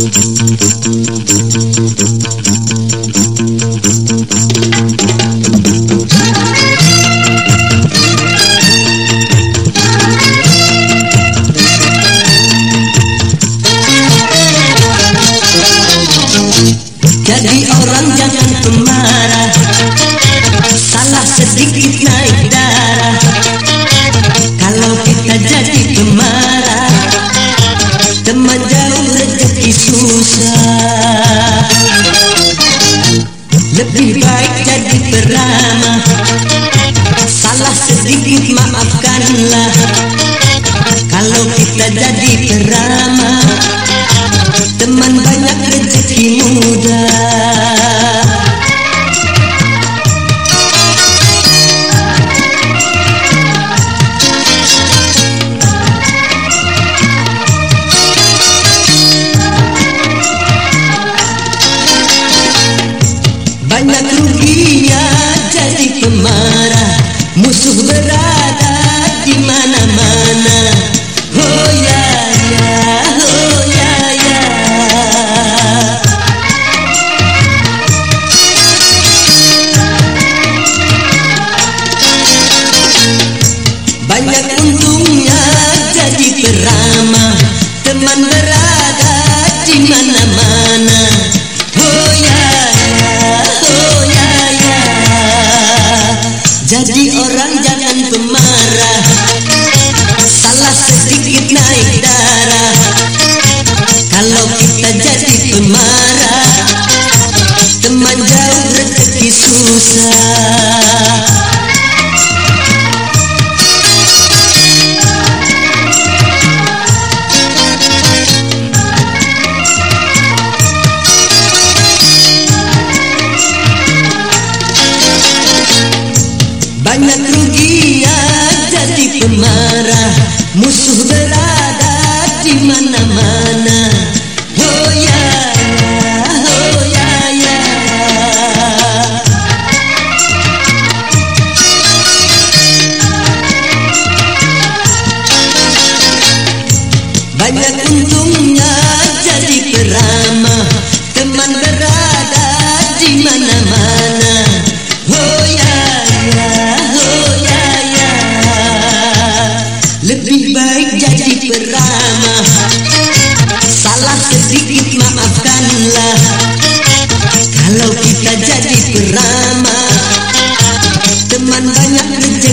Jadi orang jangan pemarah Salah sedikit naik Lebih baik jadi peramah Salah sedikit maafkanlah. Kalau kita jadi peramah pemarah Musuh berada di mana-mana. Oh ya ya, oh ya ya. Banyak untungnya jadi peramah Teman berada di mana-mana Jadi orang jangan pemarah. Salah sedikit naik darah. Kalau kita jadi pemarah jadi pemarah Musuh berada di mana-mana Lebih baik jadi pertama. Salah sedikit maafkanlah. Kalau kita jadi pertama Teman banyak kerja